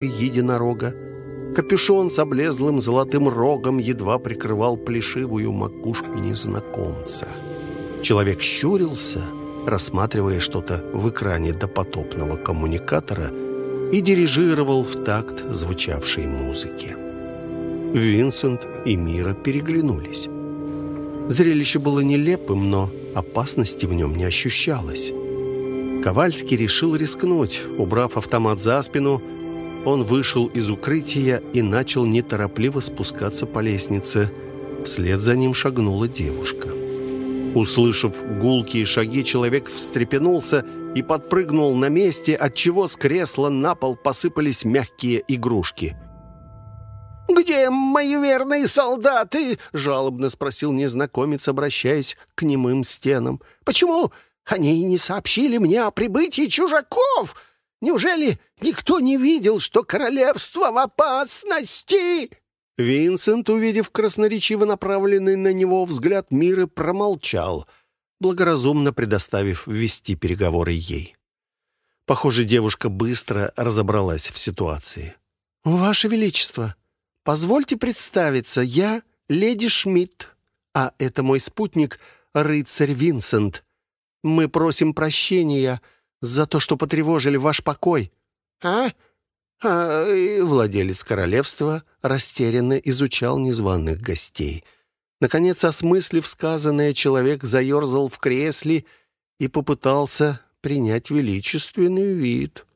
единорога. Капюшон с облезлым золотым рогом едва прикрывал плешивую макушку незнакомца. Человек щурился, рассматривая что-то в экране допотопного коммуникатора и дирижировал в такт звучавшей музыки. Винсент и Мира переглянулись. Зрелище было нелепым, но опасности в нем не ощущалось. Ковальский решил рискнуть. Убрав автомат за спину, он вышел из укрытия и начал неторопливо спускаться по лестнице. Вслед за ним шагнула девушка. Услышав гулкие шаги, человек встрепенулся и подпрыгнул на месте, отчего с кресла на пол посыпались мягкие игрушки. «Где мои верные солдаты?» — жалобно спросил незнакомец, обращаясь к немым стенам. «Почему они не сообщили мне о прибытии чужаков? Неужели никто не видел, что королевство в опасности?» Винсент, увидев красноречиво направленный на него взгляд Миры, промолчал, благоразумно предоставив вести переговоры ей. Похоже, девушка быстро разобралась в ситуации. «Ваше Величество, позвольте представиться, я леди Шмидт, а это мой спутник, рыцарь Винсент. Мы просим прощения за то, что потревожили ваш покой». «А? а владелец королевства растерянно изучал незваных гостей. Наконец, осмыслив сказанное, человек заерзал в кресле и попытался принять величественный вид.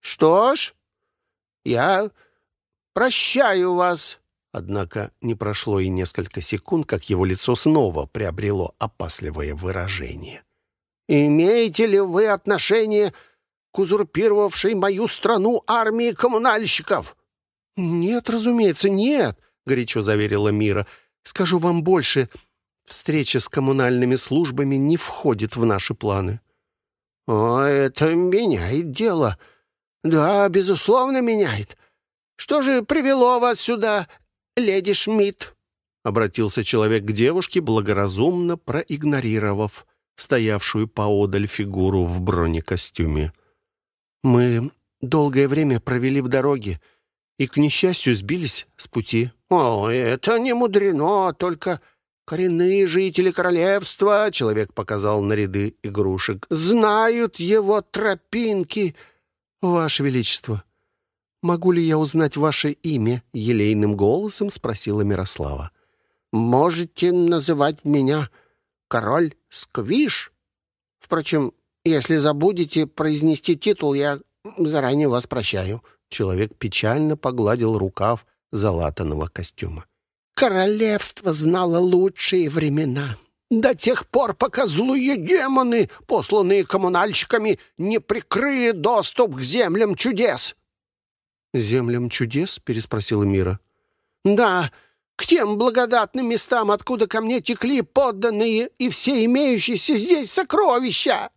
«Что ж, я прощаю вас». Однако не прошло и несколько секунд, как его лицо снова приобрело опасливое выражение. Имеете ли вы отношение к узурпировавшей мою страну армии коммунальщиков?» «Нет, разумеется, нет», — горячо заверила Мира. «Скажу вам больше. Встреча с коммунальными службами не входит в наши планы». «О, это меняет дело. Да, безусловно, меняет. Что же привело вас сюда, леди Шмидт?» Обратился человек к девушке, благоразумно проигнорировав стоявшую поодаль фигуру в бронекостюме. «Мы долгое время провели в дороге и, к несчастью, сбились с пути». «О, это не мудрено, только коренные жители королевства», — человек показал на ряды игрушек, — «знают его тропинки». «Ваше Величество, могу ли я узнать ваше имя?» — елейным голосом спросила Мирослава. «Можете называть меня король Сквиш. Впрочем, если забудете произнести титул, я заранее вас прощаю». Человек печально погладил рукав залатанного костюма. «Королевство знало лучшие времена. До тех пор, пока злые демоны, посланные коммунальщиками, не прикрыли доступ к землям чудес». «Землям чудес?» — переспросила Мира. «Да, к тем благодатным местам, откуда ко мне текли подданные и все имеющиеся здесь сокровища!»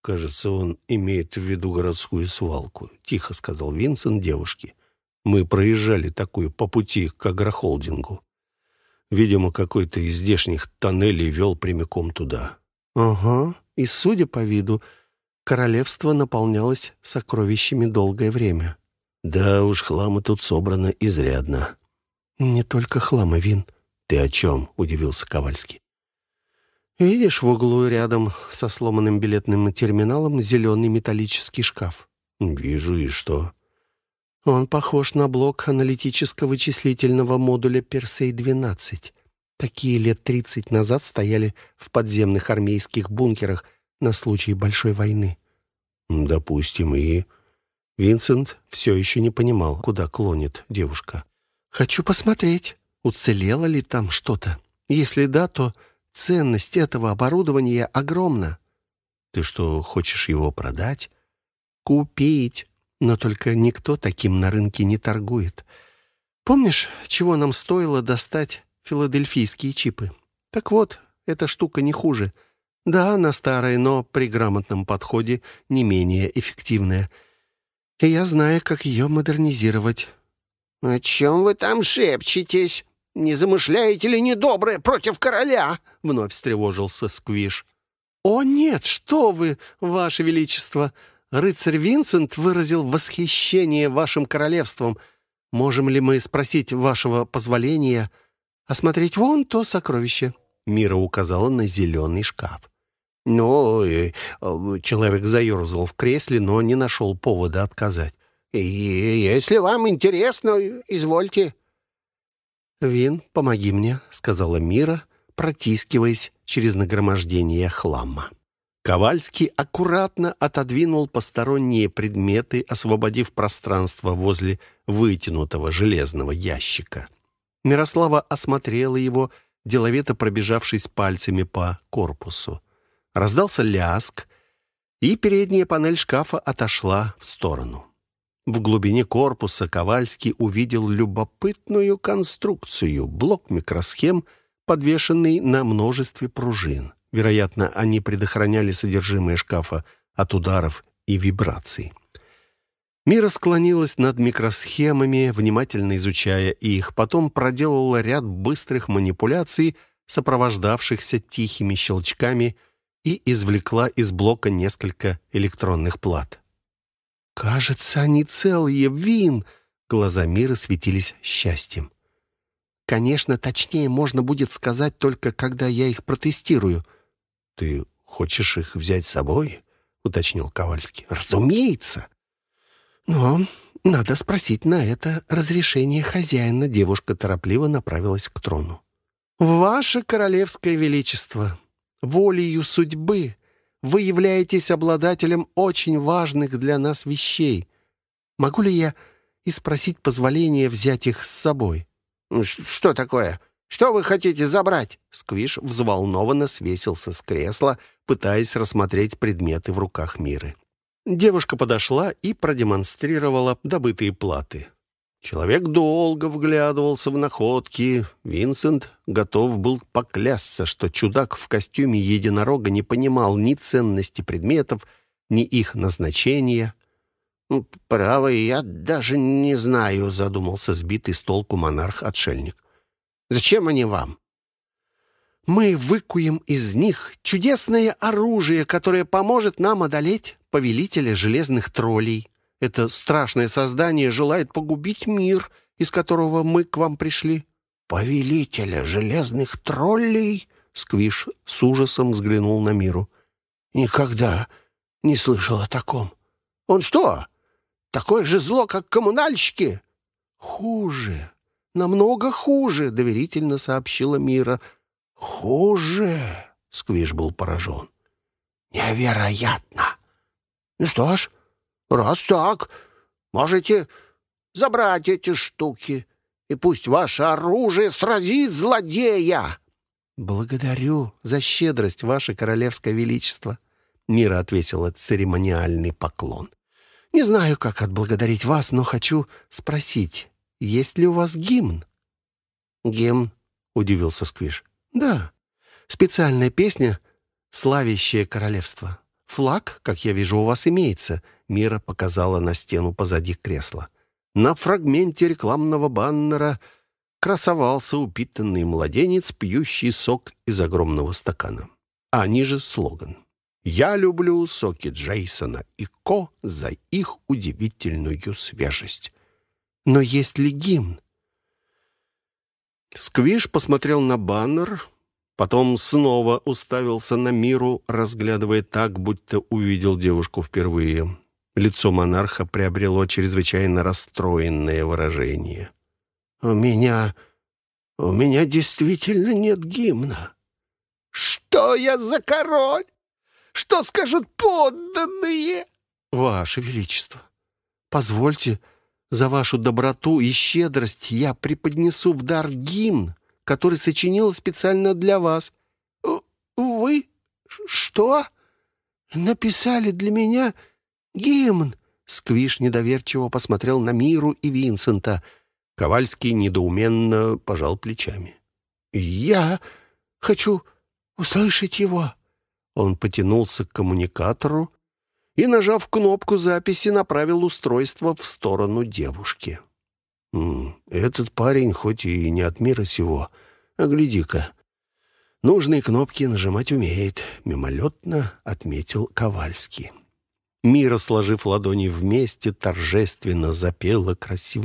«Кажется, он имеет в виду городскую свалку», — тихо сказал Винсент девушке. «Мы проезжали такую по пути к агрохолдингу. Видимо, какой-то из здешних тоннелей вел прямиком туда». «Ага, и, судя по виду, королевство наполнялось сокровищами долгое время». «Да уж, хлама тут собрано изрядно», «Не только хлам и вин». «Ты о чем?» — удивился Ковальский. «Видишь в углу рядом со сломанным билетным терминалом зеленый металлический шкаф?» «Вижу, и что?» «Он похож на блок аналитического вычислительного модуля Персей-12. Такие лет тридцать назад стояли в подземных армейских бункерах на случай Большой войны». «Допустим, и...» Винсент все еще не понимал, куда клонит девушка. Хочу посмотреть, уцелело ли там что-то. Если да, то ценность этого оборудования огромна. Ты что, хочешь его продать? Купить. Но только никто таким на рынке не торгует. Помнишь, чего нам стоило достать филадельфийские чипы? Так вот, эта штука не хуже. Да, она старая, но при грамотном подходе не менее эффективная. И я знаю, как ее модернизировать. «О чем вы там шепчетесь? Не замышляете ли недоброе против короля?» — вновь встревожился Сквиш. «О, нет, что вы, ваше величество!» рыцарь Винсент выразил восхищение вашим королевством. Можем ли мы спросить вашего позволения осмотреть вон то сокровище?» Мира указала на зеленый шкаф. Ну, и, э, человек заерзал в кресле, но не нашел повода отказать. И, «Если вам интересно, извольте». «Вин, помоги мне», — сказала Мира, протискиваясь через нагромождение хлама. Ковальский аккуратно отодвинул посторонние предметы, освободив пространство возле вытянутого железного ящика. Мирослава осмотрела его, деловито пробежавшись пальцами по корпусу. Раздался ляск, и передняя панель шкафа отошла в сторону. В глубине корпуса Ковальский увидел любопытную конструкцию, блок микросхем, подвешенный на множестве пружин. Вероятно, они предохраняли содержимое шкафа от ударов и вибраций. Мира склонилась над микросхемами, внимательно изучая их, потом проделала ряд быстрых манипуляций, сопровождавшихся тихими щелчками, и извлекла из блока несколько электронных плат. «Кажется, они целые, Вин!» Глаза Мира светились счастьем. «Конечно, точнее можно будет сказать только, когда я их протестирую». «Ты хочешь их взять с собой?» — уточнил Ковальский. «Разумеется!» «Но надо спросить на это разрешение хозяина». Девушка торопливо направилась к трону. «Ваше королевское величество, волею судьбы вы являетесь обладателем очень важных для нас вещей. Могу ли я и спросить позволения взять их с собой?» «Что такое? Что вы хотите забрать?» Сквиш взволнованно свесился с кресла, пытаясь рассмотреть предметы в руках Миры. Девушка подошла и продемонстрировала добытые платы. Человек долго вглядывался в находки. Винсент готов был поклясться, что чудак в костюме единорога не понимал ни ценности предметов, ни их назначения. «Ну, «Право, я даже не знаю», — задумался сбитый с толку монарх-отшельник. «Зачем они вам?» «Мы выкуем из них чудесное оружие, которое поможет нам одолеть повелителя железных троллей. Это страшное создание желает погубить мир, из которого мы к вам пришли». «Повелителя железных троллей?» Сквиш с ужасом взглянул на миру. «Никогда не слышал о таком. Он что, такое же зло, как коммунальщики?» «Хуже, намного хуже», — доверительно сообщила Мира. «Хуже?» — Сквиш был поражен. «Невероятно! Ну что ж, раз так, можете забрать эти штуки, и пусть ваше оружие сразит злодея!» «Благодарю за щедрость, ваше королевское величество!» Мира отвесила церемониальный поклон. «Не знаю, как отблагодарить вас, но хочу спросить, есть ли у вас гимн?» «Гимн?» — удивился Сквиш. «Да, специальная песня, славящая королевство». Флаг, как я вижу, у вас имеется. Мира показала на стену позади кресла. На фрагменте рекламного баннера красовался упитанный младенец, пьющий сок из огромного стакана. А ниже слоган. «Я люблю соки Джейсона и Ко за их удивительную свежесть». Но есть ли гимн? Сквиш посмотрел на баннер, Потом снова уставился на миру, разглядывая так, будто увидел девушку впервые. Лицо монарха приобрело чрезвычайно расстроенное выражение. «У меня... у меня действительно нет гимна». «Что я за король? Что скажут подданные?» «Ваше Величество, позвольте, за вашу доброту и щедрость я преподнесу в дар гимн, который сочинил специально для вас». «Вы что? Написали для меня гимн?» Сквиш недоверчиво посмотрел на Миру и Винсента. Ковальский недоуменно пожал плечами. «Я хочу услышать его». Он потянулся к коммуникатору и, нажав кнопку записи, направил устройство в сторону девушки. Этот парень хоть и не от мира сего, а гляди-ка, нужные кнопки нажимать умеет, мимолетно отметил Ковальский. Мира, сложив ладони вместе, торжественно запела красиво